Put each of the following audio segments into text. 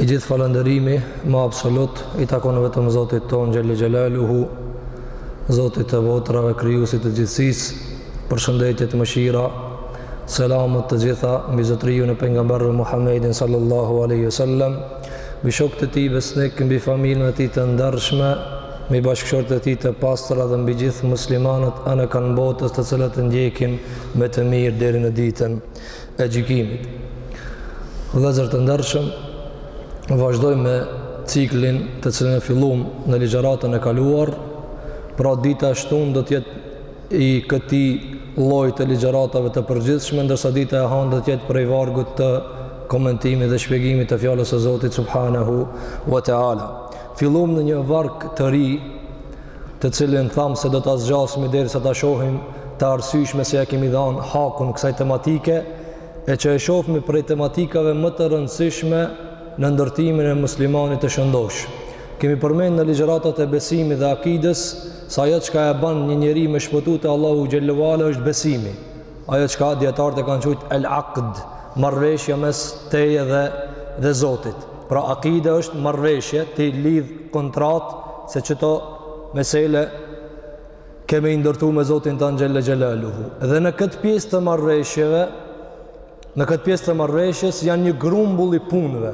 I gjithë falënderimi më absolut i takon vetëm Zotit tonë xhel-le xhelaluhu, Zotit të botrave, krijuesit të gjithësisë, përshëndetjet, mëshira, selamet të gjitha, mbi zotërinë e pejgamberëve Muhammedin sallallahu alejhi ue sel-lem, mbi shokët e tij besnikë, mbi familjen e tij të ndershme, mbi bashkëshortet e tij të pastra dhe mbi gjithë muslimanët anekënd botës të cilët e ndjekin me të mirë deri në ditën. e gjykimit. Vëllezër të ndershëm, vazhdojmë me ciklin të cilin e filluam në ligjëratën e kaluar. Pra dita e shtunë do të jetë i këtij lloji të ligjëratave të përgjithshme, ndërsa dita e hanë do të jetë prej vargut të komentimit dhe shpjegimit të fjalës së Zotit subhanahu wa taala. Filluam në një varg të ri të cilin thamë se do ta zgjasmi derisa ta shohim të arsyeshme se ia kemi dhanë hakun kësaj tematike e që e shofmi prej tematikave më të rëndësishme në ndërtimin e muslimanit të shëndoshë. Kemi përmend në ligjëratat e besimit dhe akides se ajo çka e ban një njeri me shpëtu te Allahu xhel-le ue ala është besimi. Ajo çka dijetarët e kanë qujt el aqd, marrëveshja mes teje dhe dhe Zotit. Pra akidja është marrëveshje ti lidh kontratë se qëto mesele ke me i ndërtu me Zotin tonë xhel-le xhelaluhu. Dhe në këtë pjesë të marrëveshjeve, në këtë pjesë të marrëveshjes janë një grumbull i punëve.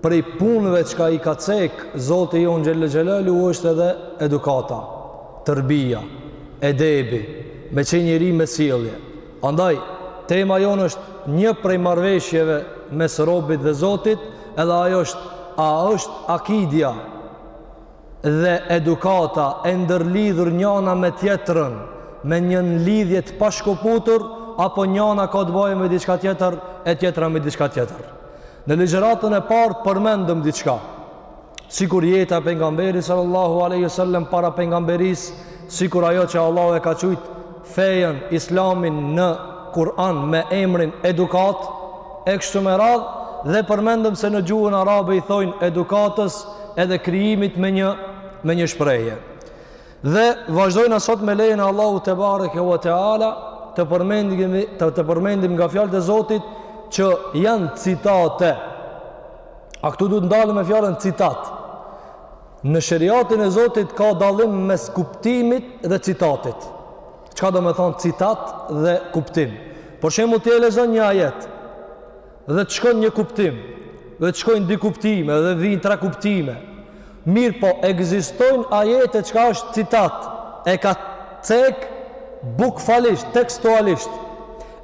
Prej punëve çka i ka cekë Zoti jonë xhel-le xhelaluhu është edhe edukata, terbija, edebi, me qenë njeri me sjellje. Andaj, tema jonë është një prej marrëveshjeve mes robit dhe Zotit, edhe ajo është, a është akidja dhe edukata e ndërlidhur njana me tjetrën, me një ndërlidhje të pashkëputur, apo njana ka të bajë me diçka tjetër, e tjetra me diçka tjetër. Në ligjëratën e partë përmendëm diçka. sikur jeta e pejgamberit sallallahu alaihi wasallam para pejgamberisë, sikur ajo që Allahu e ka qujt fenë, islamin në Kur'an me emrin edukatë, e kështu me radhë dhe përmendëm se në gjuhën arabe i thojnë edukatës edhe krijimit me një me një shprehje. Dhe vazhdojna sot me lejen e Allahut tebareke ve teala të përmendim të, të përmendim nga fjalët e Zotit që janë citate A këtu duhet ndalë me fjalën citat. Në sheriatin e Zotit ka dallim mes kuptimit dhe citatit. Çka domethanë citat dhe kuptim. Për shembull ti e lexon një ajet dhe të shkon një kuptim dhe të shkojnë dy kuptime dhe vijnë tre kuptime. Mirpo ekzistojnë ajete çka është citat e ka cek bukvalisht, tekstualisht.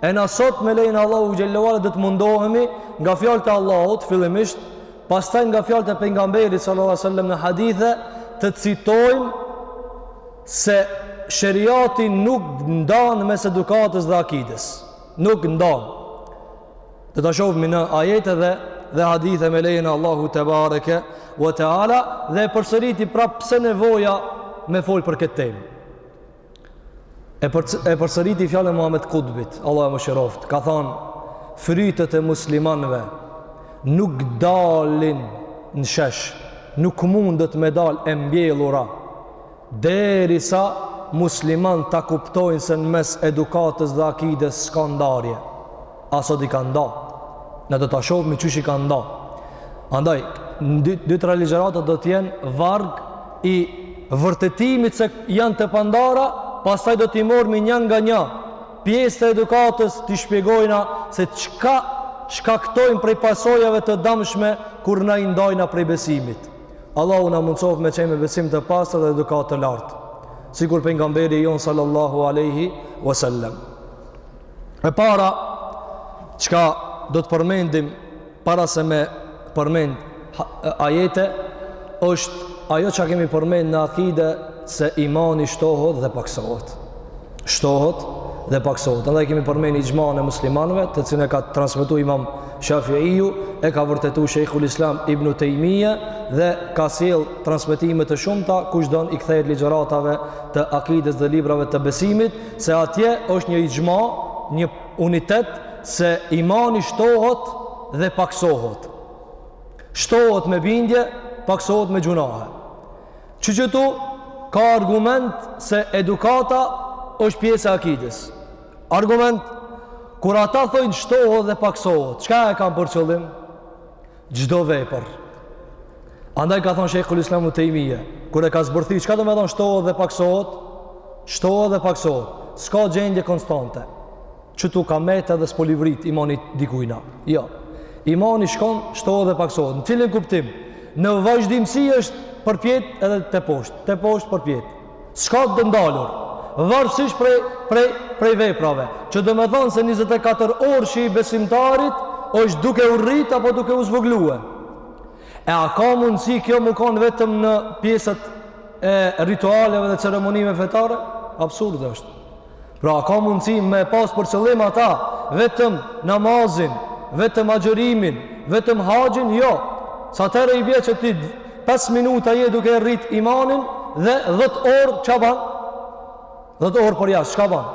E na sot me lejen e Allahut xhelle ve ala do të mundohemi nga fjalët e Allahut fillimisht, pastaj nga fjalët e pejgamberit sallallahu alaihi wasallam në hadithe të citojmë se sheriati nuk ndan mes edukatës dhe akides. Nuk ndan. Do ta shofmi në ajete dhe, dhe hadithe me lejen e Allahut tebareke wa teala dhe e përsëriti pra pse nevoja me folë për këtë temë. E, për, e përsëriti fjalën e Muhammed Kutbit, Allahu e mëshiroftë, ka thonë, frytet e muslimanve nuk dalin në shesh, nuk mundet me dal e mbjellura, Derisa muslimanët ta kuptojnë se në mes edukatës dhe akides s'ka ndarje, a sot i kanë nda. Na do ta shohmi qysh i kanë nda. Andaj, dy, dy tre ligjërata do të jenë varg i vërtetimit se janë të pandara, pastaj do t'i mormi një nga një pjesë të edukatës t'i shpjegojna se çka shkaktojnë prej pasojave të dëmshme kur na i ndajna prej besimit. Allahu na mundsoft me qenë me besim të pastër dhe edukatë të lartë, sikur pejgamberi jonë sallallahu alaihi wasallam. E para çka do të përmendim para se me përmend ajete është ajo që kemi përmend në akide se imani shtohet dhe paksohet. shtohet dhe paksohet. Andaj kemi përmend ixhmanë e muslimanve, të cilën e ka transmetu imam Shafiiju, e ka vërtetu Shekhul Islam ibn Tejmije dhe ka sjell transmetime të shumta, kush don i kthehet ligjëratave të akides dhe librave të besimit, se atje është një ixhma, një unitet, se imani shtohet dhe paksohet. Shtohet me bindje, paksohet me gjynahe. Që qëtu ka argument se edukata është pjesë e akides. Argument, kur ata thojnë shtohet dhe paksohet, çka e kanë për qëllim? Çdo vepër. Andaj ka thonë Shejkhul Islam ibn Tejmije, kur e ka zbërthi, çka do me thonë shtohet dhe paksohet? Shtohet dhe paksohet. S'ka gjendje konstante. qëtu ka met edhe s'po livrit imani dikujna. Jo. Imani shkon, shtohet dhe paksohet. Në cilin kuptim? Në vazhdimësi është përpjet edhe teposhtë. Teposhtë përpjet. S'ka të ndalur. Varësisht prej, prej, prej veprave. Që do me thonë se 24 orëshi i besimtarit është duke u rrit apo duke u zvoglue. E a ka mundësi kjo me konë vetëm në pjesët e ritualeve dhe ceremonive fetare? Absurd është. Pra a ka mundësi me e pas për qëllim ata vetëm namazin, vetëm agjërimin, vetëm haxhin? Jo. S'atëherë i bje që ti 5 minuta je duke rrit imanin dhe 10 orë çka ban? 10 orë përjashtë, çka ban?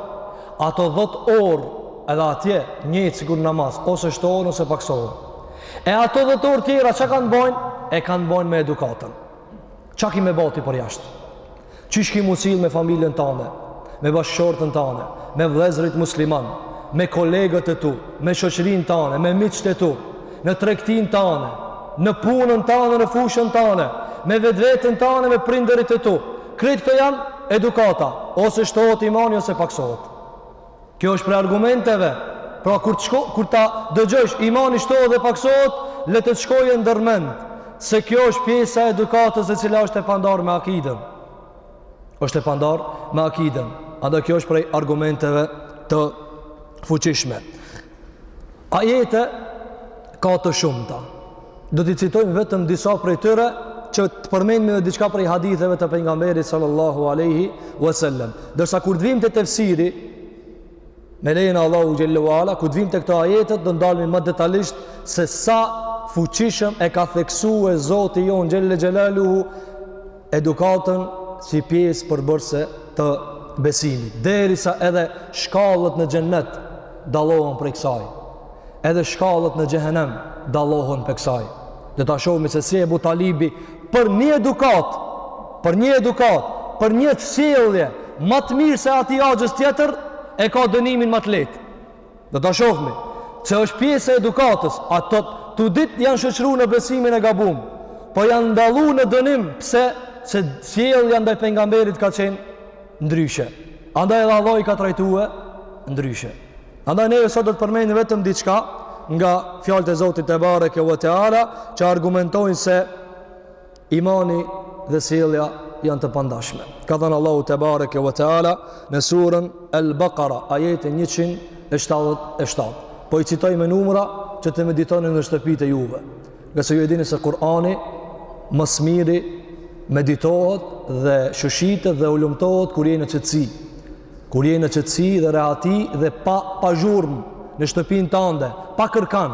Ato 10 orë edhe atje njëjtë sikur namaz, ose shtohen ose paksohen. E ato 10 orë tjera çka kanë bojnë? E kanë bojnë me edukatën. Ça ki me ba ti përjashtë? Qysh ki m'u sill me familjen tande, me bashkëshorten tande, me vllezrit musliman, me kolegët e tu, me shoqërinë tande, me miqtë e tu, në tregtinë tande, në punën tande, në fushën tande, me vetveten tande, me prindërit e tu. Krejt këto janë edukata, ose shtohet imani, ose paksohet. Kjo është prej argumenteve. Pra kur të shko, kur ta dëgjosh imani shtohet dhe paksohet, le të të shkojë ndërmend se kjo është pjesa e edukatës e cila është e pandarë me akiden. Është e pandarë me akiden. Andaj kjo është prej argumenteve të fuqishme. Ajete ka të shumta. Do t'i citojmë vetëm disa prej tyre që të përmendmi edhe diçka prej haditheve të pejgamberit sallallahu alaihi wasallam. Ndërsa kur të vijmë te tefsiri me lejen e Allahu xhelle ve ala, kur të vijmë te këto ajete do ndalemi më detalisht se sa fuqishëm e ka theksuar Zoti jonë xhelle xhelaluhu edukatën si pjesë përbërëse të besimit, derisa edhe shkallët në xhennet dallohen prej kësaj, edhe shkallët në xhehenem dallohen prej kësaj. Do ta shohmi se si Ebu Talibi për një edukatë, për një edukatë, për një sjellje, ma të mirë se atij axhës tjetër, e ka dënimin ma të lehtë. Do ta shohmi. Që është pjesë e edukatës. Ata të dytë janë shoqëru në besimin e gabum. Po janë dallu në dënim. Pse? Se sjellja ndaj pejgamberit ka qenë ndryshe. Andaj edhe Allahu i ka trajtue ndryshe. Andaj neve sot do të përmendim vetëm diçka nga fjalët e Zotit tebareke ve teala që argumentojnë se Imani dhe sjellja janë të pandashme. Ka thënë Allahu tebareke ve teala në suren Al-Baqara, ajeti 177. Po i citoj me numra që të meditoni në shtëpitë e juve. Ngase ju e dini se Kur'ani më së miri meditohet dhe shoshitet dhe hulumtohet kur je në qetësi. Kur je në qetësi dhe rehati dhe pa pa zhurmë në shtëpinë tënde, pa kërkan.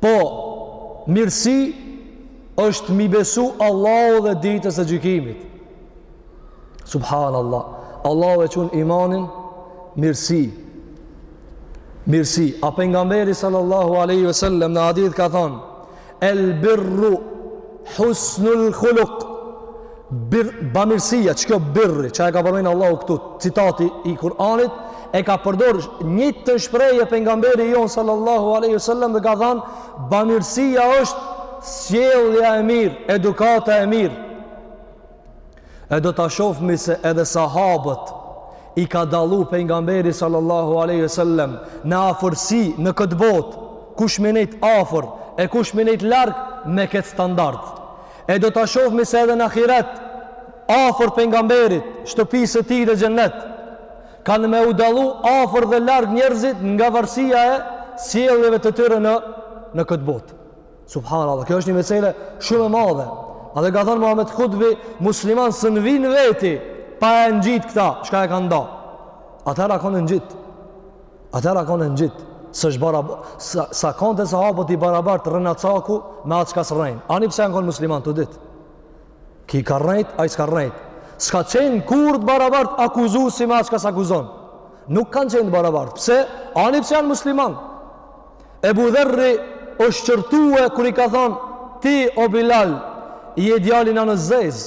Po, mirësi është mi besu Allahut dhe ditës së gjykimit. Subhanallah. Allahu e qun imanin mirësi. Mirësi. A pejgamberi sallallahu aleyhi ve sellem në hadith ka thonë, El birru husnul khuluk. Bir, bamirësia, që kjo birri, që e ka përmenë Allahu këtu, te ajeti i Kur'anit, e ka përdor njëjtën shprehje pejgamberi jonë sallallahu alejhi ve sel-lem dhe ka than bamirësia është sjellja e mirë, edukata e mirë. E do ta shofmi se edhe sahabët i ka dallu pejgamberi sallallahu alejhi ve sel-lem në afërsi në këtë botë, kush me nejt afër e kush me nejt larg me këtë standard. E do ta shohmi se edhe në ahiret, afër pejgamberit, shtëpisë së tij në xhennet, kanë me u dallu afër dhe larg njerëzit nga varësia e sjelljeve të tyre në në këtë botë. Subhanallah, kjo është një mesele shumë e madhe. A dhe ka thënë Muhammed Kutbi, muslimanët s'vijnë në veti, pa e ngjit këta, çka e kanë nda. Atëherë a kanë ngjit. Atëherë a kanë ngjit, s'është barab... s'a, s'a kanë te sahabët i barabartë rrenacaku me atë çka s'rrejnë. Ani pse janë kanë musliman të dytë. Ky ka rrejt, ai s'ka rrejt. S'ka qenë kurrë të barabartë akuzuesi me atë çka s'akuzon. Nuk kanë qenë të barabartë. Pse? Ani pse janë musliman. Ebu Dherri është qortue kur i ka thonë ti o Bilal i je djali i nanës zezë.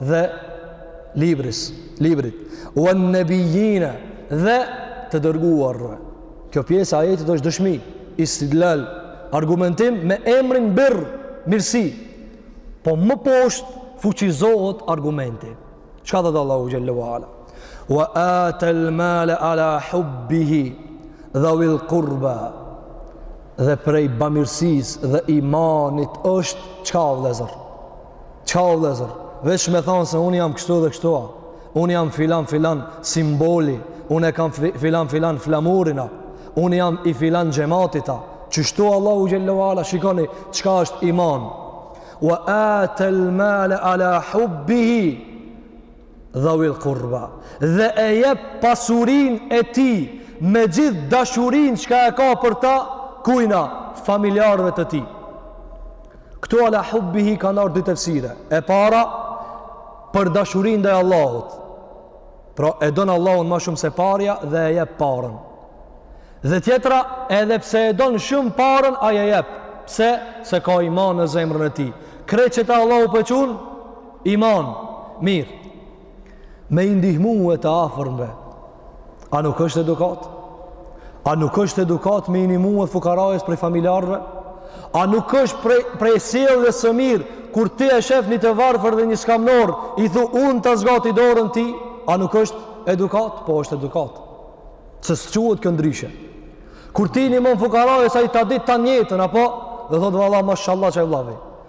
dhe libris, librit, u e nëbijina dhe të dërguar. Kjo pjesa e ajetit është dëshmi, istidlal, argumentim me emrin birr, mirësi. Po më poshtë fuqizohet argumenti. Çka tha Allahu Xhelle ve Ala? Wa atel male ala hubbihi dhewil kurba dhe prej bamirësisë dhe imanit është çka vëllezër? Çka o vëllezër, veç me thonë se unë jam kështu dhe kështu a, unë jam filan filan simboli a, unë e kam filan filan flamurin a, unë jam i filan xhemati a, që shtu Allahu Xhelle ve Ala, shikoni, çka është iman, wa atel male ala hubbihi, Dhawil Qurba, dhe e jep pasurinë e tij me gjithë dashurinë çka e ka për ta, kujna, familjarëve të tij. Këtu ala hubbihi kanë ardhur dy tefsire. E para për dashuri ndaj Allahut. Pra e don Allahun ma shumë se parja dhe e jep parën. Dhe tjetra, edhe pse e don shumë parën, ai e jep. Pse? Se ka iman në zemrën e tij. Krejt qeta Allahu po e qun Iman, mirë, me i ndihmue të afërmve, a nuk është edukat? A nuk është edukat me i ndihmue fukarajës prej familjarëve? A nuk është prej, prej sjelljes së mirë, kur ti e shef një të varfër dhe një skamnor, i thu unë ta zgati dorën ti, a nuk është edukat? Po është edukat. Se s'quhet kjo ndryshe. Kur ti i nimon fukarajës, ai ta din të njëjtën, apo? Dhe thotë, valla, mashallah qai vllavi.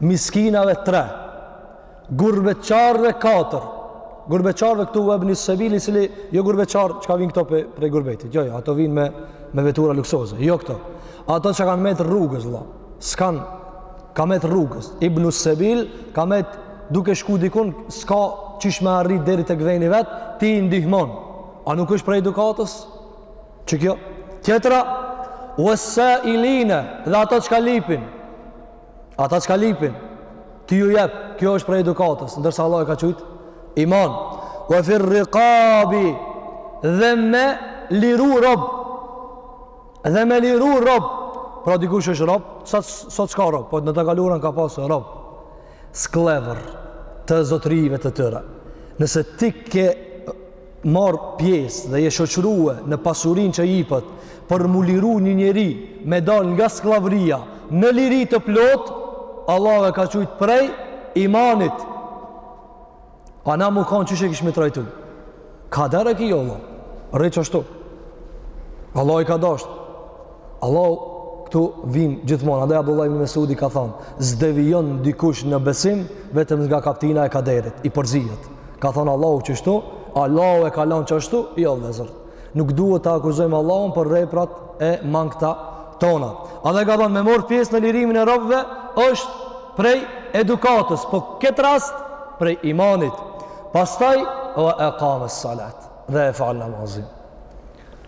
miskinave tre gurbetçarve katër gurbetçarve këtu uebnes sebil i cili jo gurbetçar çka vinë këto prej, prej gurbetit jo, jo, ato vinë me, me vetura luksoze jo këto, ato që kanë metë rrugës vlla, s'kanë ka metë rrugës, ibn sebil ka metë duke shku dikun s'ka qysh me arrit deri te veni vet ti i ndihmon a nuk është prej edukatës që kjo tjetra ues-sailine dhe ato çka lipin Ata çka lipin, ti ju jep, kjo është prej edukatës, ndërsa Allah e ka qujtë, iman, ue fir-rikabi, dhe me liru rob, dhe me liru rob, pra dikush është rob, sot, sot s'ka rob, po në të kalurën ka pasë rob, skllevër, të zotrive të tyre, nëse ti ke marrë pjesë dhe je shoqërue në pasurinë që jipet për m'u liru një njeri me dal nga skllavëria në liri të plotë Allah e ka qujtë prej imanit a na me kanë qysh e kishim trajtu kader kjo vlla rri qashtu Allah i ka dashtë Allahu këtu vijmë gjithmonë. Andaj Abdullah ibn Mesudi ka thënë, "S'devijon dikush në besim vetëm nga kaptina e kaderit, i përzihet." Ka thënë Allahu qështu, Allahu e ka lënë qështu, jo vëllazër. Nuk duhet ta akuzojmë Allahun për veprat e mangëta tona. Andaj ka thënë me marr pjesë në lirimin e robëve është prej edukatës, po këtë rast prej imanit. Pastaj ue ekames salat dhe e fal namazin.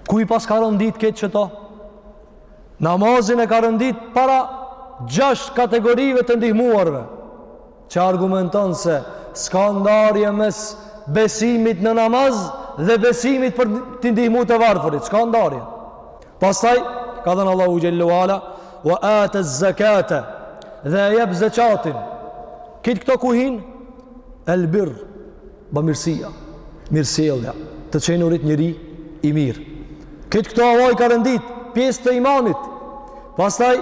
Ku i paska rendit kejt qëto? Namazin e ka rendit para gjashtë kategorive të ndihmuarve, që argumenton se s'ka ndarje mes besimit në namaz dhe besimit për t'i ndihmu të varfërit, s'ka ndarje. Pastaj, ka thënë Allahu Xhelle ue Ala, wa ate zekate dhe e jep zeqatin. Kejt këto quhen, el-birr, Bamirësia, mirësjellja, të qenurit njeri i mirë. Kejt këto Allah i ka rendit, pjesë të imanit. Pastaj,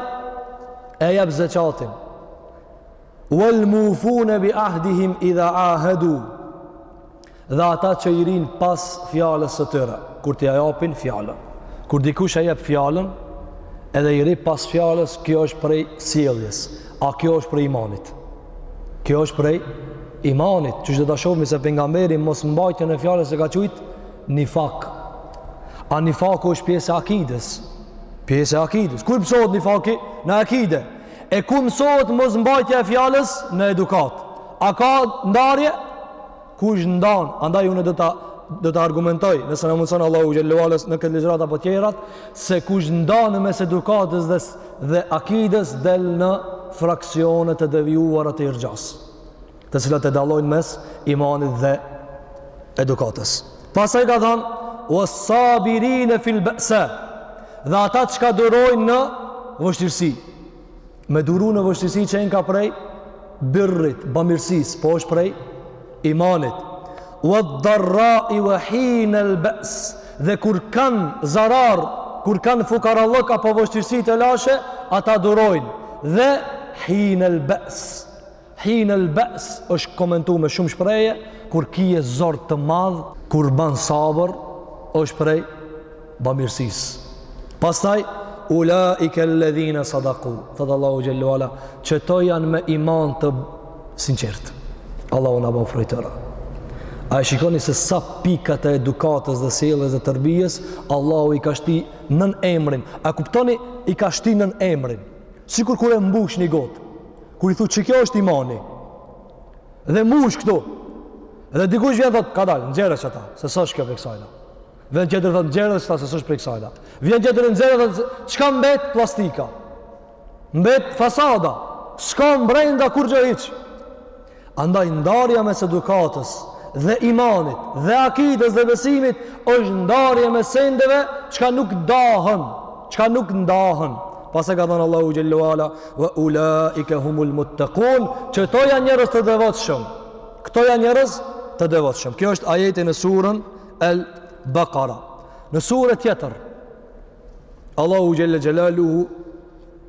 e jep zeqatin. Wal mufune bi ahdihim idha ahedu. Dhe ata që i rrinë pas fjalës së tyre, kur ta japin fjalën. Kur dikush e jep fjalën, edhe i rri pas fjalës, kjo është prej sjelljes, a kjo është prej imanit. Kjo është prej imanit, qysh do ta shofmi se pejgamberi mosmbajtjen e fjalës e ka qujtë nifak. A nifaku është pjesë e akidës. Pjesë e akidës. Ku mësohet nifaku? Në akide. E ku mësohet mosmbajtja e fjalës? Në edukatë. A ka ndarje? Kush ndan, andaj unë do ta do ta argumentoj, nëse na mundson Allahu xhalla wa ala në këtë ligjrat apo tjerat, se kush ndan mes edukatës dhe dhe akidës del në fraksione të devijuara të irxhas, të cilat e dallojnë mes imanit dhe edukatës. Pastaj ka thënë wassabirine fil ba'sa dhe ata çka durojnë në vështirësi. Me duru në vështirësi qenka prej birrit, bamirësisë, po është prej imanit. Wad darrai wa hin el bes dhe kur kanë zarar, kur kanë fukarallëk apo vështirësi, telashe, ata durojnë dhe hin el bes. Hin el ba's është komentu me shumë shprehje kur kije zor të madh, kur ban sabër është prej bamirësisë. Pastaj ulaike alladhina sadaqu, thot Allahu xhalla wa ala, qeto janë me iman të sinqertë. Allahu na baftë prej tyre. A e shikoni se sa pika të edukatës dhe sjelljes dhe tërbijes Allahu i ka shti nën emrin. A kuptoni i ka shti nën emrin? Sikur kur e mbush një gotë. Kur i thu që kjo është imani? Dhe mush këtu. Dhe dikush vjen thot, kadal, nxjerre qata, se s'është kjo prej ksajna. Vjen tjetër thot, nxjerre qeta, se s'është prej ksajna. Vjen tjetër nxjerr, çka mbet plastika? Mbet fasada. S'ka mbrenda kurgjë hiç. Andaj ndarja mes edukatës dhe imanit dhe akidës dhe besimit është ndarje mes sendeve çka nuk dahen, çka nuk ndahen. Pastaj ka thënë Allahu xhalla wa ala wa ulaika humul muttaqun, qeto janë njerëz të devotshëm. Këto janë njerëz të devotshëm. Kjo është ajeti në surën El Baqara. Në surë tjetër Allahu xhelle xhelaluhu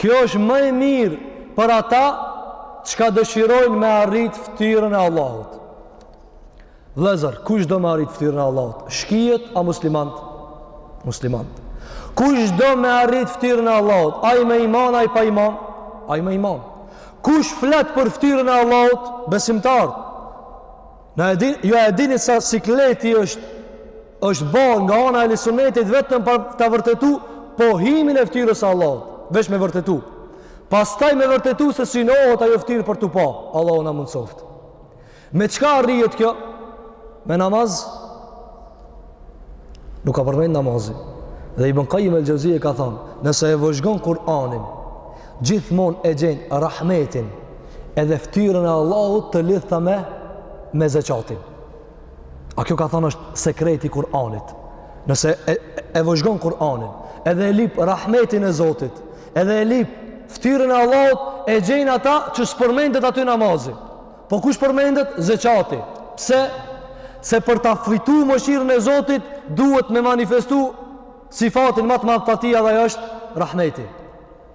Kjo është më e mirë për ata çka dëshirojnë me arrit ftyrën e Allahut. Vlezër, kush do me arrit ftyrën e Allahut? Shkijet a muslimant? Muslimant. Kush do me arrit ftyrën e Allahut? Ai me iman, ai pa iman? Ai me iman. Kush flet për ftyrën e Allahut? Besimtar. Na e dini, ju e dini sa sikleti është është bo nga ana e ehli sunnetit vetëm për ta vërtetu pohimin e ftyrës së Allahut, veç me vërtetu. Pastaj me vërtetu se synohet ajo ftyrë për t'u pa, Allahu na mundsoft. Me çka arrihet kjo? Me namaz? Nuk ka përmend namazin. Dhe Ibn Qayyim el-Jauziyja ka thënë, nëse e vëzhgon Kur'anin, gjithmonë e gjen rahmetin edhe ftyrën e Allahut të lidhta me me zeqatin. A kjo ka thënë është sekreti i Kur'anit. Nëse e, e vëzhgon Kur'anin, edhe e lip rahmetin e Zotit, edhe e lip ftyrën e Allahut, e gjejnë ata që s'përmendet aty namazi. Po kush përmendet? Zeqati. Pse? Se për ta fitu mëshirën e Zotit, duhet me manifestu sifatin ma të madh të tij edhe aj është rahmeti.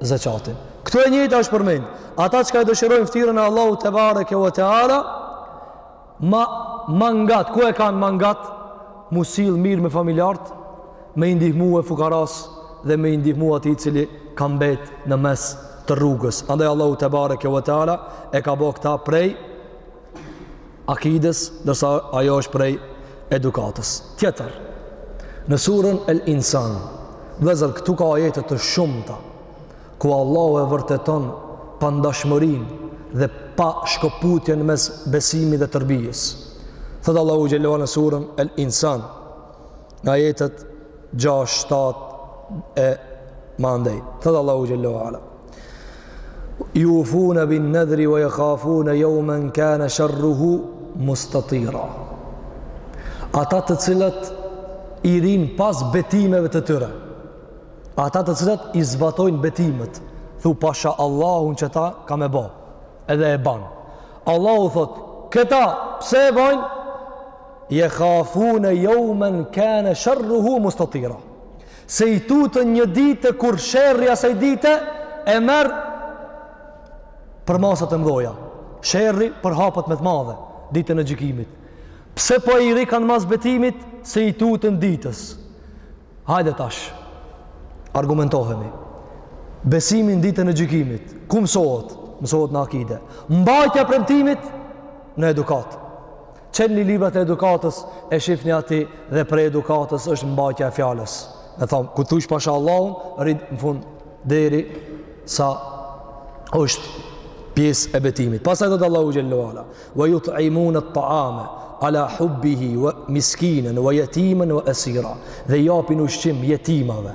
zeqatin. Këtu e njëjta është përmend. Ata që ka e dëshirojnë ftyrën e Allahut te bareke ve teala mas mangat, ku e kanë mangat? M'u sill mirë me familjart, me i ndihmue fukaras dhe me i ndihmua atij i cili ka mbet në mes të rrugës. Andaj Allahu te bareke ve teala e ka bo këta prej akides, ndërsa ajo është prej edukatës. Tjetër, në surën El Insan, vëllezër këtu ka ajete të shumta, ku Allahu e vërteton pandashmërinë dhe pashkëputjen mes besimit dhe tërbijës. Thotë Allahu xhel-le ve ala në surën El Insan, në ajetet 6, 7 e mandej. Thotë Allahu xhel-le ve ala. Jufune bin-nedhri ve jekhafune jeumen kane shërruhu mustetira. Ata të cilët i rrinë pas betimeve të tyre. Ata të cilët i zbatojnë betimet. Thu pasha Allahun që ta kam me bo. Edhe e ban. Allahu thotë, këta pse e bajnë? Jekhafune jeumen kane shërruhu mustetira. Se i tutën një dite kur sherri asaj dite e merr përmasat e mdhoja. Sherri përhapet me të madhe, ditën e gjykimit. Pse po i rrikan mas betimit se i tutën ditës? Hajde tash, argumentohemi. Besimi n'ditën e gjykimit, ku mësohet? Mësohet në akide. Mbajtja e premtimit në edukatë. Çelni librat e edukatës e shifni aty dhe prej edukatës është mbajtja e fjalës. Me thonë, ku thush: pasha Allahun, rri në fund derisa është pjesë e betimit. Pastaj thotë Allahu xhel-le ve ala, wa jut'imunet-taame, ala hubbihi, miskinen, wa jetimen, wa esira, dhe japin ushqim jetimave,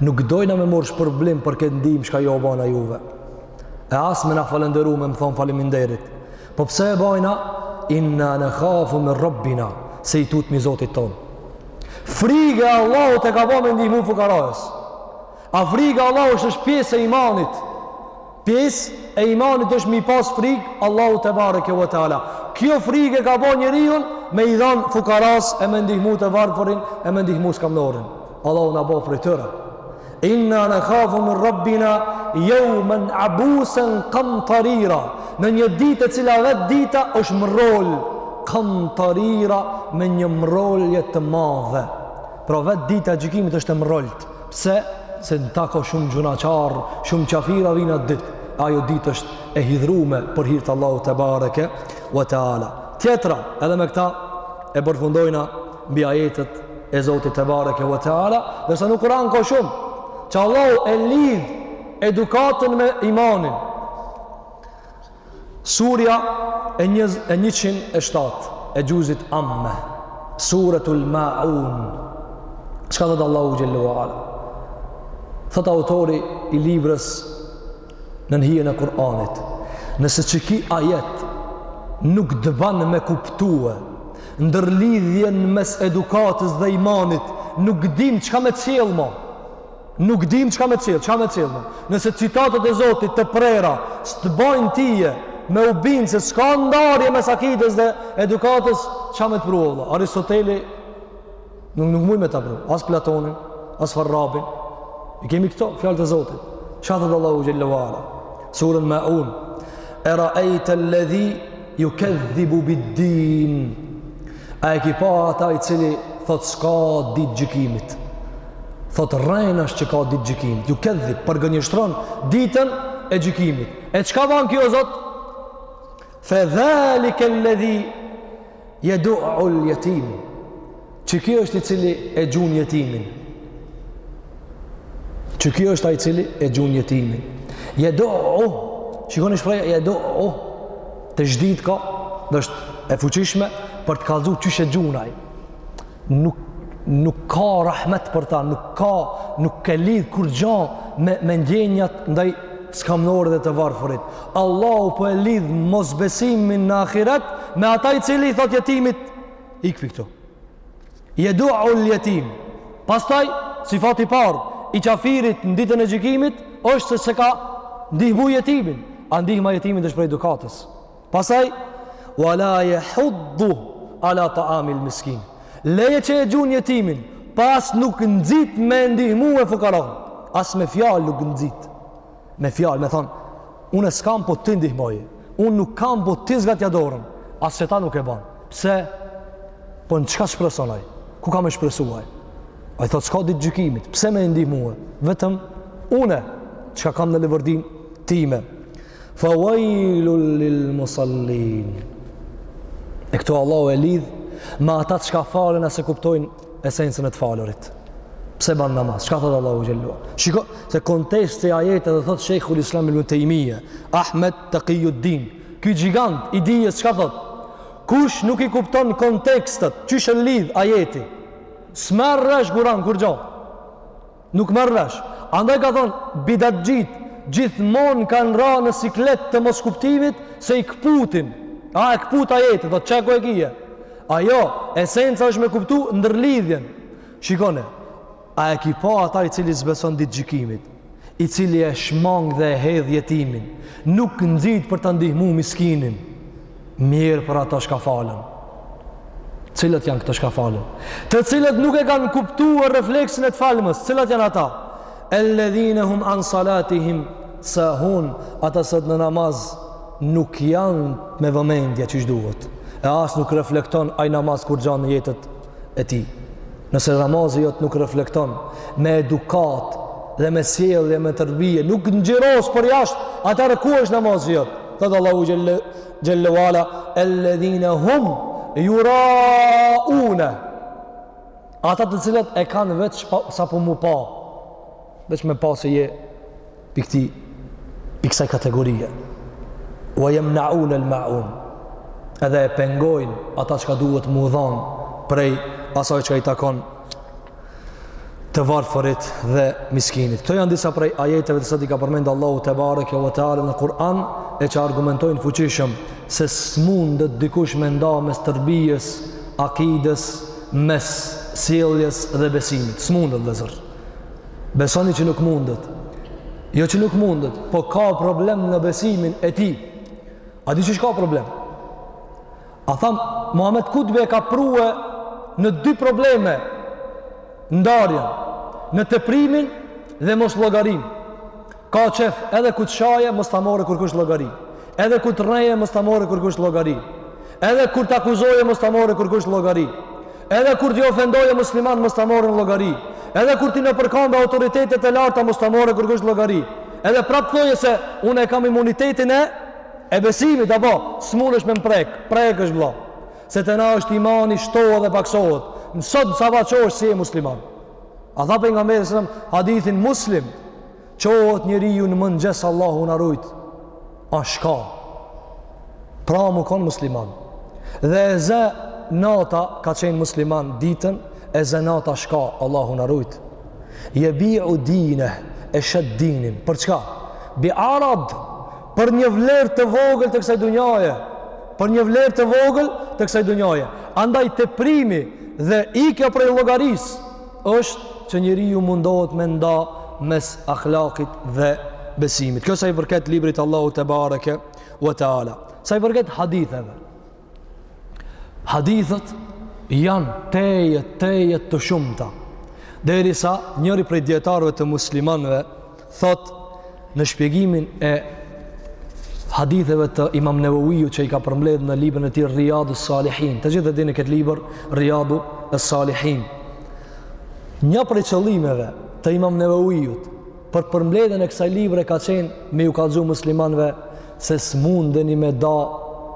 Nuk dojna me marr shpërblim për këtë ndihmë çka ju bajna juve. E as me na falenderu me më thonë faliminderit. Po pse e bajna? Inna nekhafu min rabbina, se i tutmi zotit tonë. Friga e Allahut e ka ba me ndihmu fukarajës. A friga e Allahut është pjesë e imanit. Pjesë e imanit është me ia pas frikë Allahut tebareke ve teala. Kjo frikë e ka bo njeriu me i dhon fukaras e me ndihmu të varfërin e me ndihmu skamnorin. Allahu na bëftë prej tyre. Inna na khafu min rabbina Jaumen abusen kamtarira Në një dit e cila vet dita është mrolt Kamtarira me një mrolje të madhe Pra vetë dita e gjykimit është e mrolt Pse? Se në ta ka shumë gjynahqarë, shumë qafira rrinë atë ditë. Ajo ditë është e hidhrume për hir të Allahut tebareke ve teala. Tjetra, edhe me këta e përfundojna mbi ajetet e Zotit tebareke ve teala, ndërsa nuk ranë ka shumë, që Allahu e lidhë edukatën me imanin. Surja e njëqind e shtatë e gjuzit Amme, Suretul Ma'un. Çka thotë Allahu xhelle ve ala? Thot autori i librës nën hijen e Kur'anit. Nëse qeky ajet nuk të ban me kuptue ndërlidhjen mes edukatës dhe imanit, nuk dim çka me sjell mo. Nuk dimë çka me sjell, çka me sjell mo. Nëse citatet e Zotit të prera, s'të bajnë tyje me u bind se s'ka ndarje mes akides dhe edukatës, çka me të pru vlla. Aristoteli nuk, nuk muj me ta pru, as Platonin, as Farrabin. I kemi këto, fjalët e Zotit. Ça thotë Allahu xhelle ve ala? Surën Maun. Eraejte ledhi jukedhibu bid-din. A e ki pa ata i cili thot s'ka ditë gjykimit? Thot rrejnë është që ka ditë gjykimit. Jukedhib, përgënjështron ditën e gjykimit. E çka ban ky, o zot? Fe dhalike ledhi jedu ul jetim. Qiky është i cili e gjun jetimin. Qiky është ai cili e gjun jetimin. Jedu'u, shikoni shprehja, jedu'u, të zhdit ka, dhe është e fuqishme, për të kalzu qysh e gjun ai. Nuk, nuk ka rahmet për ta, nuk ka, nuk e lidh kurgjo me, me ndjenjat ndaj skamnorit dhe të varfurit. Allahu po e lidh mosbesimin në ahiret me ata i cili i thot jetimit, ik prej këtu. Jedu'u l-jetim. Pastaj sifati i parë i qafirit në ditën e gjykimit është se s'e ka ndihmu jetimin. A ndihma e jetimit është prej edukatës. Pastaj wala yahuddu ala ta'am al-miskin. Leje që e gjun jetimin, po as nuk nxit me e ndihmu fukaron. As me fjalë nuk nxit. me fjalë me thon unë s'kam po ti ndihmoj unë nuk kam po t'ia zgatja dorën as se ta nuk e ban pse po në çka shpreson ai ku ka me shpresu ai ai thot s'ka ditë gjykimit pse me i ndihmue vetëm unë çka kam në leverdinë time fa wailun lil musallin e këtu Allahu e lidh me ata çka falen e s'e kuptojnë esencën e të falurit. Pse ban namaz? Çka thot Allahu xhellahu? Shiko se konteksti i ajetit do thot Sheikhul Islam Ibn Taymija, Ahmed Taqiyuddin. Ky gjigant i dijes çka thot? Kush nuk i kupton kontekstet, çish e lidh ajeti? Smerr rresh guran kur gjo. Nuk merr vesh. Andaj kam thonë, bidatxhit gjithmonë kanë ra në siklet të moskuptimit se i këputin. A e këput ajetin, thotë, qe ku e ke? A jo, esenca është me kuptu ndërlidhjen. Shikone, a e ki pa ata i cili s'beson ditë gjykimit, i cili e shmang dhe e hedh jetimin, nuk nxit për ta ndihmu miskinin, Mjerë për ata çka falen. Cilët janë këta çka falen? Të cilët nuk e kanë kuptu refleksin e të falmës. Cilët janë ata? Elledhine hum an salatihim sahun ata as në namaz nuk janë me vëmendje qysh duhet. E as nuk reflekton ai namaz kurgja në jetët e tij. Nëse namazi jot nuk reflekton me edukatë dhe me sjellje, me tërbije, nuk nxirret përjashta, atëherë ku është namazi jot? Thotë Allahu xhelle ve ala, elledhine hum juraune. Ata të cilët e kanë veç pa, sa për m'u pa, veç me pa se je i këtij i kësaj kategorie wa yamnaun al maun edhe e pengojnë ata çka duhet m'u dhan prej asaj çka i takon të varfërit dhe miskinit. Këto janë disa prej ajeteve të cilat i ka përmendë Allahu tebareke ve teala në Kur'an e që argumentojnë fuqishëm se s'mundet dikush me nda mes tërbijes, akides, mes sjelljes dhe besimit. S'mundet vllezër. Besoni që nuk mundet. Jo që nuk mundet, po ka problem në besimin e tij. A di çka problem? A thamë, Muhammed Kutbi e ka prue në dy probleme ndarjen, në teprimin dhe mosllogarinë. Ka qef edhe kur të shaje, mos ta morre kurkush llogari. Edhe kur të rreje, mos ta morre kurkush llogari. Edhe kur të akuzoje, mos ta morre kurkush llogari. Edhe kur t'i ofendoje musliman mos ta morren llogari. Edhe kur t'i nëpërkambe autoritetet e larta mos ta morre kurkush llogari. Edhe prap thoje se unë e kam imunitetin e e besimit apo s'munesh me m'prek, prekësh vëlla. Se te na esht imani shtohet dhe paksohet. Në sot sa vaçosh si je musliman. A tha pejgamberi sallallahu alajhi wasallam hadithin Muslim Çohet njeriu në mëngjes Allahu na rujt. ajo çka? Pra më kon musliman. Dhe e zë nata ka qenë musliman ditën, e zë nata shka Allahu na rujt. jebiu dinehu e shet dinin. Për çka? Bi aradin për një vlerë të vogël të kësaj dunjaje. Për një vlerë të vogël të kësaj dunjaje. Andaj të primi dhe ikja prej llogarisë është që njeriu mundohet me nda mes akhlakit dhe besimit. Kjo sa i përket librit t'Allahut tebareke ve teala. Sa i përket haditheve. Hadithet janë tejet, tejet të shumta. Derisa njëri prej dijetarëve të muslimanëve Thotë në shpjegimin e haditheve të Imam Neveviut që i ka përmbledhë në librën e tij Rijadu Salihin. Të gjithë e dini këtë libër Rijadu Salihin. Një prej qëllimeve të Imam Neveviut për përmbledhjen e kësaj libre ka qenë me ju kallzu muslimanve se s'mundeni me da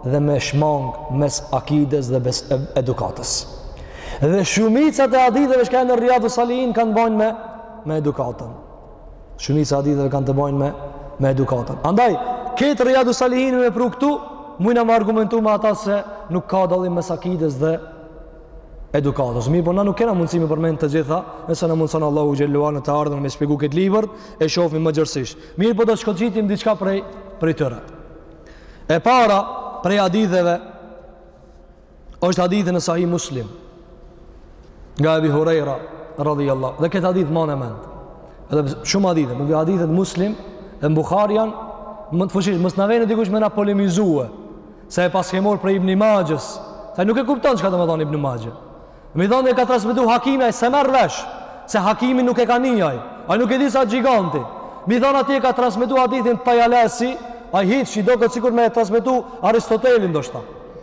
dhe me shmangë mes akides dhe mes edukatës. Dhe shumicat e haditheve çka janë në Rijadu Salihin kanë t'bojnë me, me edukatën. Shumica e haditheve kanë të bëjnë me me edukatën. Andaj, këtë rjadu salihinin me pru këtu, mujna me argumentu me ata se nuk ka dallim mes akides dhe edukatës. Mirëpo na nuk kena mundësi me i përmend të gjitha, nëse na mundëson Allahu xhele ve ala në të ardhmen me shpjegu këtë libër, e shofim më gjerësisht. Mirëpo do t'shkoqitim diçka prej, prej tyre. E para, prej haditheve, është hadithi në sahih muslim nga Ebi Hurejra radhi Allah dhe këtë hadith mbane mend edhe shumë hadithe po hadithet muslim dhe në Bukhar janë më të fëshish mos na vjen dikush me na polemizue se e paske marrë prej ibn Majës se nuk e kupton çka do me thonë ibn Majë me i thonë e ka transmitu Hakimi e s'e merr vesh se Hakimin nuk e ka njoh a nuk e di sa gjigant, me i thonë atij e ka transmitu hadithin pajalesi a hitë që i do këtë sikur me e transmitu Aristoteli do shta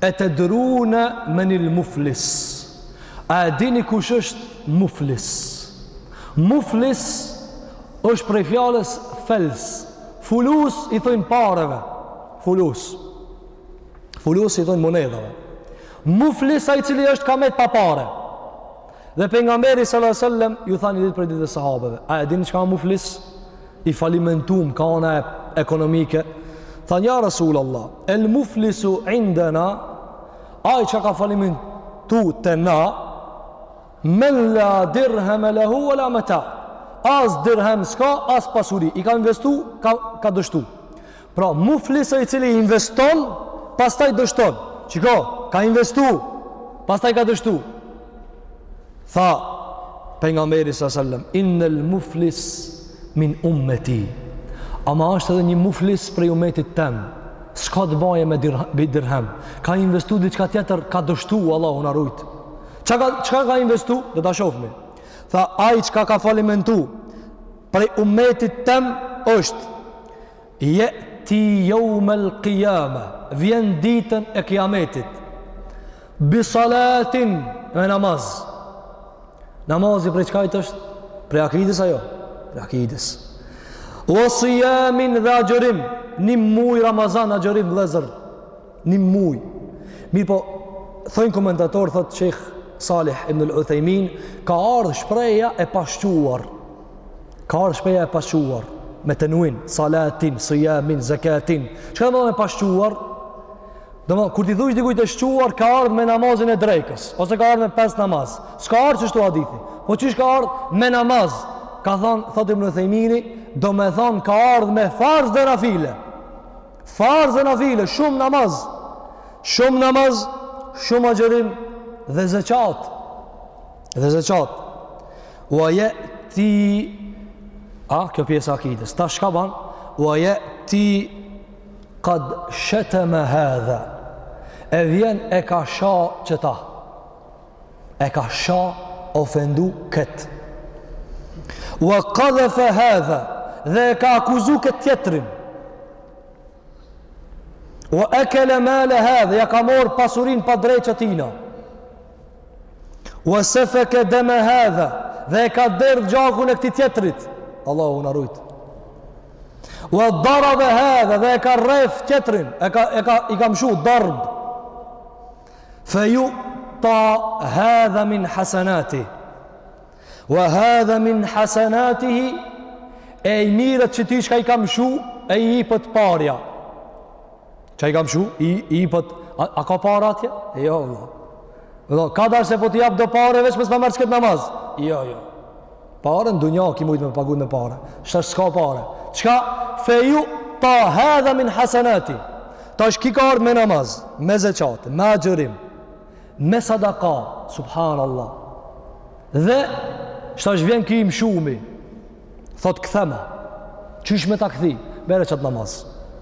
E tedrune menil muflis. A e dini kush është muflis? Muflis është prej fjalës fels. Fulus i thojnë pareve. Fulus. Fulus i thojnë monedave. Muflis ai i cili është ka met pa pare. Dhe pejgamberi sallallahu sallam ju tha ni ditë prej ditëve sahabeve. A e dini çka muflis? Muflis. i falimentum ka ona ekonomike thanë ja rasul Allah el muflisu indena aj çka falimenton te na men la dirheme lehu ve la meta as dirhem s'ka as pasuri i ka investu ka, ka dështu Pra, muflis o i cili investon, pastaj dështon. Çiky ka investu, pastaj ka dështu. Tha pejgamberi a.s. sellem, "Innel muflis min ummeti." Ama është edhe një muflis prej umetit tem. S'ka të baje me dirhem. Ka investu diçka tjetër, ka dështu Allahu na rujt. Çka, çka ka investu? Do ta shohim. Tha ai çka ka falimentu, prej umetit tem është jeti jeumel kijame vjen ditën e kijametit bisalatin me namaz namazi prej çkajt është prej akides ajo prej akides ua sijamin dhe agjërim një muj Ramazan agjërim vllezër Një muj. Mirëpo, thojnë komentatorët, thotë Shejh Salih ibn Uthejmin, ka ardhë shprehja e pashquar. Ka ardhë shprehja e pashquar. Me tenuin, salatin, sijamin, zekatin. Çka domethonë e pashquar? Domethonë, kur ti thush dikujt e shquar, ka ardhë me namazin e drekës. Ose ka ardhë me pesë namaz. S'ka ardhë qështu hadithi. Po qysh ka ardhë me namaz? Ka thonë, thotë Ibn Uthejmini, domethonë, ka ardhë me farz dhe nafile. Farz dhe nafile, shumë namaz, shumë namaz, shumë agjërim dhe zeqat. Dhe zeqat. Ua jeti, a, kjo pjesa akides, tash çka ban, ua jeti kad sheteme hadha, e vjen e ka sha qëta. e ka sha ofendu këtë. Ua kadhefe hadha dhe e ka akuzu këtë tjetërin. Ua ekele male hadha, ja ka marrë pasurin pa drejtë qëtina. Ua sefeke deme hadha dhe e ka derdhë gjakun e këtij tjetrit. Allahu na rujtë. Ua darabe hadha dhe e ka rreh tjetërin, e ka, e ka, i ka mshu darbë. Fejuta hadha min hasanatihi, ua hadha min hasanatihi, e i mirret qëtij çka i ka mshu, e i ipet, prej atij çka i ka mshu, i ipet, a, a ka pare atje? Jo, jo. Dhe, kadalë se po t'i jap do pare, veç mos ma merr qëkëtë namaz. Jo, jo. Pare në dunja ki mujt me pagu me pare. Qetash s'ka pare. Çka, fejuta hadha min hasanatihi. Tash ky ka ardhë me namaz, me zeqat, me agjërim, me sadaka, subhanallah. Dhe, qetash vjen ky i mshumi, thotë kthema, qysh me ta kthy, bjere qatë namaz.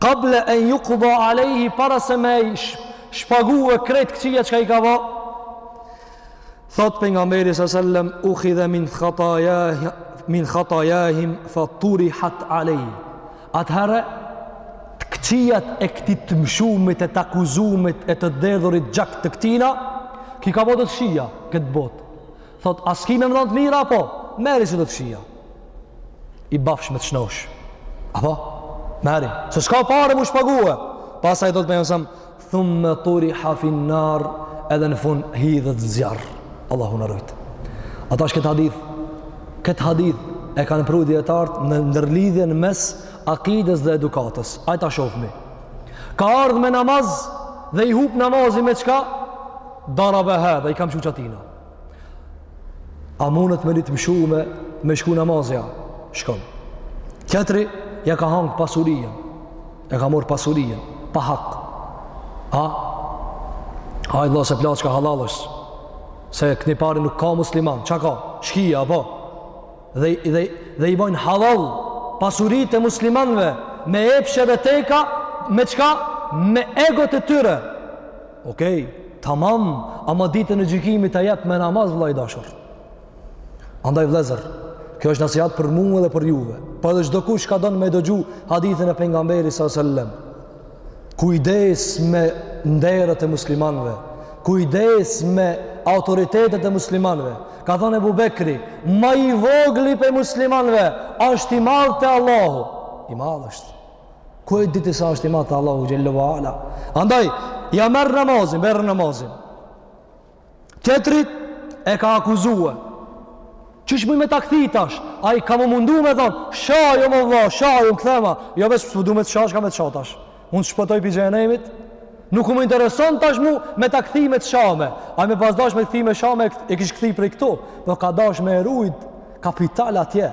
Kable en jukda alejhi para se me i shpagu e krejt këqija çka i ka ba. Thot pejgamberi alejhi selam, ukhidhe min khatajahim, min khatajahim, fa turihat alejhi. Atëherë, të këqijat e këtij të mshumit, e të akuzumit, e të derdhurit gjak të këtina, qi ka bo të këqija n'këtë botë. Thot, a s'ki me më dhonë të mira, apo, merri këto të këqija. I bafsh me të shnosh. Apo, merri, se s'ka pare m'u shpagu. Pastaj thot alejhi selam, thumme turiha fin nar, edhe në fund hidhet n'zjarr. Allahu na rujtë. E tash këtë hadith, këtë hadith e kanë pru dijetarët në ndërlidhjen mes akides dhe edukatës. Hajt ta shofmi. Ka ardhë me namaz dhe i hup namazi me çka? Darabe hadha, i ka mshu qatina. A mundet me ni t'mshume me shku namazi? Shkon. Tjetri, ja ka hangë pasurien. Ja ka marrë pasurien. Pa hak. A? Hajde se plaçka hallall ësht. Se knej pari nuk ka musliman. Ça ka? Shkija, apo. Dhe, dhe, dhe i bojnë hallall pasurit e muslimanve me epshe dhe teka me çka? Me egot e tyre. Ok, tamam, ama ditën e gjykimit ta jep me namaz vëllai i dashur. Andaj vëllezër, kjo është nasihat për mua dhe për juve. Po edhe çdo kush ka don me dëgju hadithin e pejgamberit sallallahu alajhi wasallam. Kujdes me nderat e muslimanëve. Kujdes me autoritetet e muslimanëve. Ka thënë Abu Bekri, më i vogli prej muslimanëve është i madh te Allahu. I madh është. Ku e di ti sa është i madh te Allahu xhelle ve ala? Andaj ja merr namazin, merr namazin. Tjetrin e ka akuzuar. Qysh muj me ta kthi tash? Ai ka me mundu me thon, "Shajëm vlla, shajë më thema." Jo veç s'du me të sha, çka me të sha tash. Unë shpëtoj pi xhehenemit. Nuk më intereson tash mu me ta kthi me të shame. Ai me pas dash me kthi me shame, e kish kthi prej këtu. Po ka dash me e rujt kapital atje.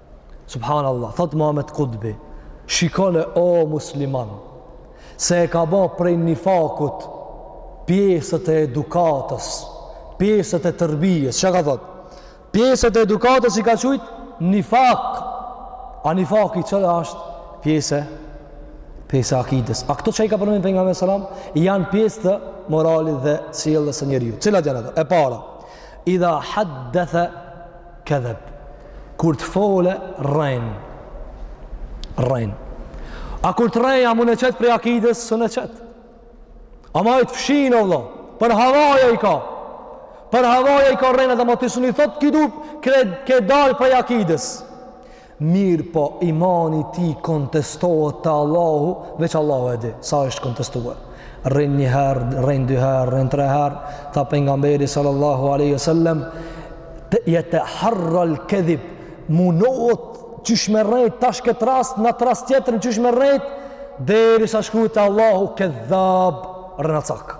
Subhanallah, thotë Muhammed Kutbi, shikone o musliman, se e ka bo prej nifakut pjesët e edukatës, pjesët e tërbijës, çka thotë? Pjesët e edukatës i ka qujtë nifak, a nifaki që ashtë pjesë e pjesë e akides. A këto që i ka përmend pejgamberi alejhi selam, janë pjesë të moralit dhe sjelljes së njeriut. Cilat janë ato? E para, idha haddethe Kedheb. Kur të fole, rren. Rren. A kur të rreja, mun e qet prej akides, s'un e qet. Ama e të fshin, o vlla. Për havaja i ka. Për havaja i ka rren, atë, ama ti s'un i thot, qi ti, ke, ke dal prej akides. Mirëpo imani i tij kontestohet te Allahu, veç Allahu e di, sa është kontestuar. Rren një herë, rren dy herë, rren tre herë, tha pejgamberi sallallahu alaihi wasallam, jeteharral kedhib, munohet qysh me rrejt tash këtë rast, në atë rast tjetrën qysh me rrejt, derisa shkruhet te Allahu kedhab rrenacak.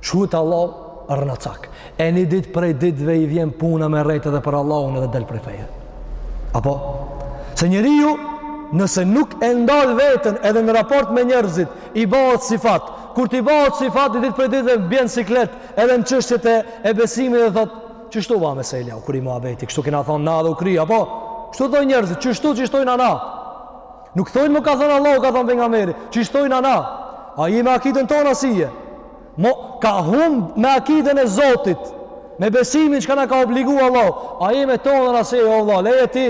Shkruhet te Allahu rrenacak. E një ditë prej ditëve i vjen puna me rrejt edhe për Allahun edhe del prej feje. Apo? Se njeriu, nëse nuk e ndal veten edhe në raport me njerëzit, i bëhet sifat. Kur t'i bëhet sifat, ni ditë prej ditëve bjen siklet edhe në çështjet e, e besimit dhe thotë, qështu ba meselja, u kry muhabeti, kështu kena thonë na dhe u kry, apo? Kështu thojnë njerëzit, qështu, qysh thojnë ana? Nuk thojnë më ka thënë Allahu, ka thënë pejgamberi, qysh thojnë ana. A je me akidën tonë asije? Mo ka hum me akidën e Zotit, me besimin që na ka obliguar Allahu. A je me tonën asije, o vëlla, leje ti.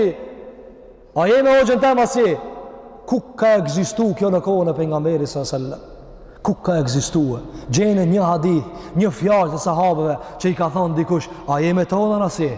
A je me hoxhën tem asije? Ku ka ekzistuar kjo në kohën e pejgamberit sallallahu alajhi wasallam? Ku ka ekzistuar? Gjene një hadith, një fjalë të sahabeve që i ka thënë dikush, a je me tonën asije?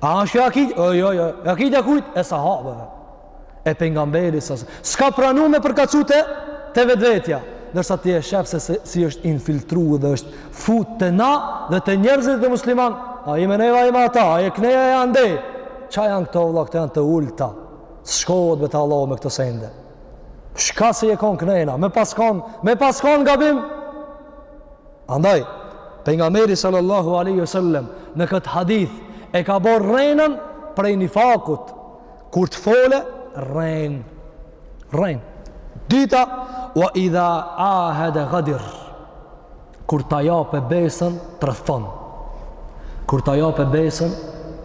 A është kjo akide? O, jo, jo. Akidja e kujt? E sahabeve. E pejgamberi s.a.s. S'ka pranu me përkasu te, te vetvetja. Ndërsa ti e shef se, se si është infiltru dhe është fut te na dhe te njerëzit dhe musliman. A je me neve, a je me ata, a je këneja a andej. Ça janë këto vlla, këto janë të ulta. S'shkohet be te Allahu me këto sende. Shka s'je konë kënej na, me pas kon, me pas kon gabim. Andaj, pejgamberi sallallahu alaihi wasallam në këtë hadith e ka bërë rrenën prej nifakut. Kur të fole, rren. Rren. E dyta wa idha ahada ghadir. Kur ta jape besën, tradhton. Kur ta jape besën,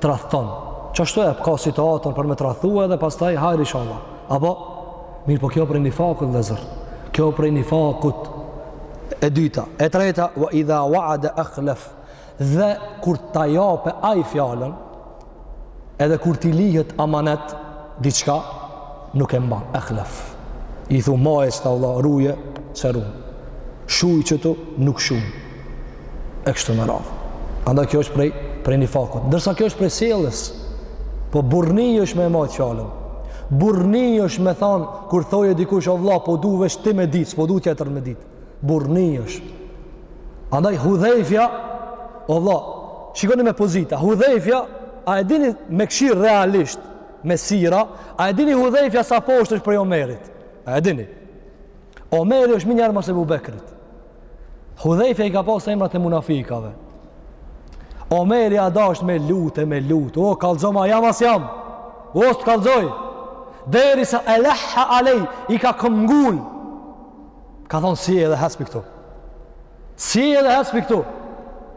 tradhton. Qashtu e ka situatën për me tradhtu dhe pastaj hajr inshallah. Apo Mirëpo kjo prej nifakut, vëllezër. Kjo prej nifakut, e dyta. E treta, wa idha waade akhlef. Dhe kur ta jape ai fjalën, edhe kur t'i lihet amanet, diçka, nuk e mban, akhlef. I thu, maje qeta vlla, ruje, s'e run. Shuj qëtu, nuk shun. e kështu me radhë. Andaj kjo është prej, prej nifakut. Ndërsa kjo është prej sjelljes, po burrni është me e majtë fjalën. Burrni është me thanë, kur t'thojë dikush o vlla, po du veç ti me ditë, s'po du tjetri me ditë. Burrni është. Andaj Hudhejfja, o vlla, shikoni me pozita, Hudhejfja, a e dini me kqyrë realisht, me sira, a e dini Hudhejfja sa poshtë është prej Omerit? A e dini? Omeri është menjëherë mas Ebu Bekrit. Hudhejfe i ka pas emrat e munafikave. Omeri a dasht me lutë e me lutë. O, kallëzom a jam a s'jam. O, s'të kallëzoj. Derisa elehha alej i ka këmngul. Ka thonë s'je, dhe hec pi këtu. S'je, dhe hec pi këtu.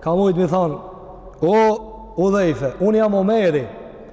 Ka mujtë me i thonë, o, Hudhejfe, unë jam Omeri.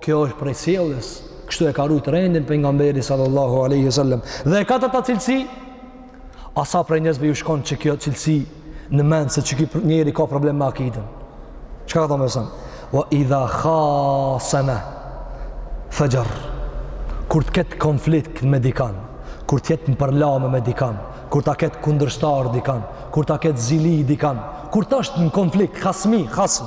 Kjo është prej sjelljes, kështu e ka rujt rendin pejgamberi sallallahu alaihi wasallam. Dhe e katërta cilësi, a sa prej njerëzve ju shkon që kjo cilësi në mend se qiky njeri ka problem me akidën. Çka ka thënë sa? Wa idha khasama fajar. Kur të ketë konflikt me dikan, kur të jetë në përlamje me dikan, kur ta ketë kundërshtar dikan, kur ta ketë zili dikan, kur të është në konflikt, khasmi, khasm,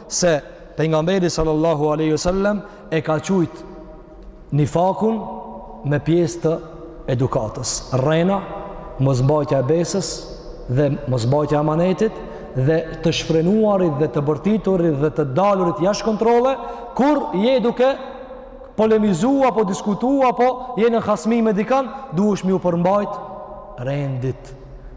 se pejgamberi sallallahu alaihi wasallam e ka quajt nifakun me pjesë të edukatës rrena mos mbajtja e besës dhe mos mbajtja e amanetit dhe të shfrenuarit dhe të bërtiturit dhe të dalurit jashtë kontrollit kur je duke polemizu apo diskutu apo je në hasmi me dikan duhesh me iu përmbajt rendit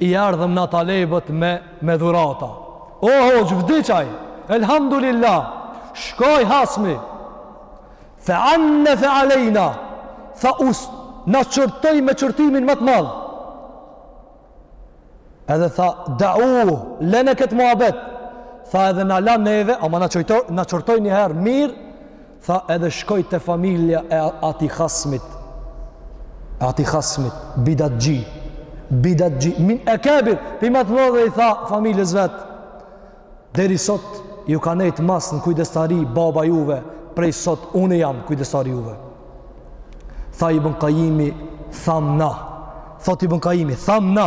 i erdhëm na talebët me me dhurata o hoxhë vdiq ai elhamdulillah shkoi hasmi fe anne fe alejna fa us na qërtoj me qërtimin më të madh edhe tha da u lëne këtë muabet tha edhe na la neve ama na qërtoj, na qërtoj njëherë mirë Tha edhe shkoi te familja e atij khasmit, e atij khasmit, bidatxhi, bidatxhi, min e kebir, pi ma t'mdhej, i tha familjes vet, deri sot ju ka nejt mas në kujdestari baba juve, prej sot unë jam kujdestari juve. Tha Ibn Kajimi, tham na, thot Ibn Kajimi, tham na,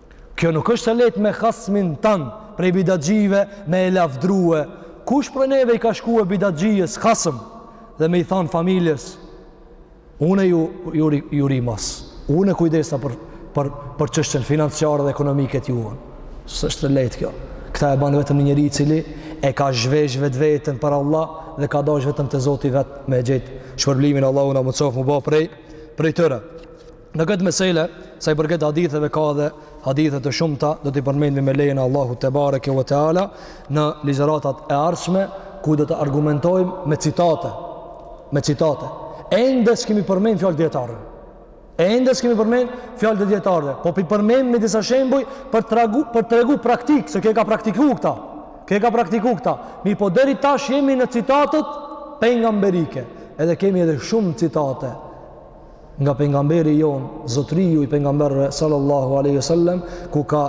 Kjo nuk është e lehtë me hasmin tand prej bidatxhive me e lavdrua. Kush prej neve i ka shkuar bidatxhisë hasm dhe me i than familjes unë ju ju ju rri mas. Unë kujdesna për për për çështjen financiare dhe ekonomike të juaj. S'është e lehtë kjo. Këta e bën vetëm një njeri i cili e ka zhvesh vetveten për Allah dhe ka dashur vetëm te Zoti vet me gjet shpërblimin Allahu na mësoftë me u bë prej prej tyre. Në këtë mesele, sa i përket haditheve ka edhe hadithe të shumta, do t'i përmendim me lejen e Allahut tebareke ve teala në ligjëratat e ardhshme ku do të argumentojmë me citate. Me citate. Ende s'kemi përmend fjalë dietarëve. Ende s'kemi përmend fjalë të dietarëve, po p'i përmendmi disa shembuj për tregu për tregu praktik se kush e ka praktikuar këta. Kush e ka praktikuar këta. Mirëpo deri tash jemi në citatet pejgamberike. Edhe kemi edhe shumë citate nga pejgamberi jonë zotëriu i pejgamberëve sallallahu alaihi wasallam ku ka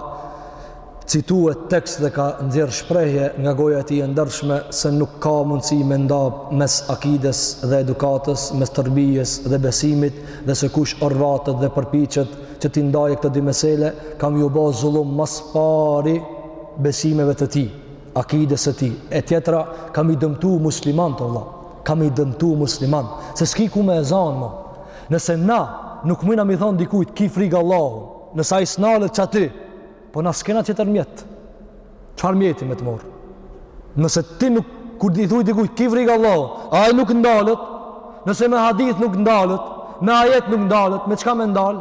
citue tekst dhe ka nxjerr shprehje nga goja e tij e ndershme se nuk ka mundësi me nda mes akides dhe edukatës, mes tërbijes dhe besimit dhe se kush orvatet dhe përpiqet që t'i ndajë këto dy mesele, ka me ju bo zulum ma s'pari besimeve të tij. akides së tij. E tjetra ka me i dëmtu muslimanët, vlla. Ka me i dëmtu muslimanët, se s'ki ku me e zan mo. Nëse na nuk mujna me i thon dikujt ki frik Allahu, nëse ai s'nalet qaty, po na s'kena tjetër mjet. Çfarë mjeti me të morr? Nëse ti nuk kur i thu dikujt ki frik Allahu, ai nuk ndalet. Nëse me hadith nuk ndalet, me ajet nuk ndalet, me çka me ndal?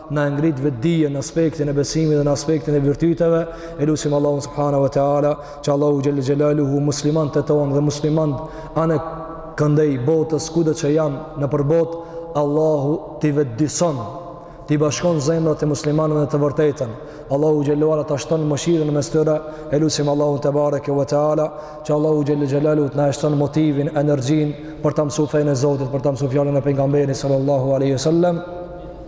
na e ngrit vetëdijen në aspektin e besimit dhe në aspektin e virtyteve e lutim Allahun subhanahu wa taala që Allahu xhel xelaluhu muslimanët tonë dhe muslimanët anekënd botës kudo që janë nëpër botë Allahu t'i vetëdison t'i bashkon zemrat e muslimanëve në të vërtetën Allahu xhel xelaluhu ta shton mëshirën në mes tyre e lutim Allahun tebareke wa taala që Allahu xhel xelaluhu të na shton motivin energjinë për ta mësuar fenë e Zotit për ta mësuar fjalën e pejgamberit sallallahu alaihi wasallam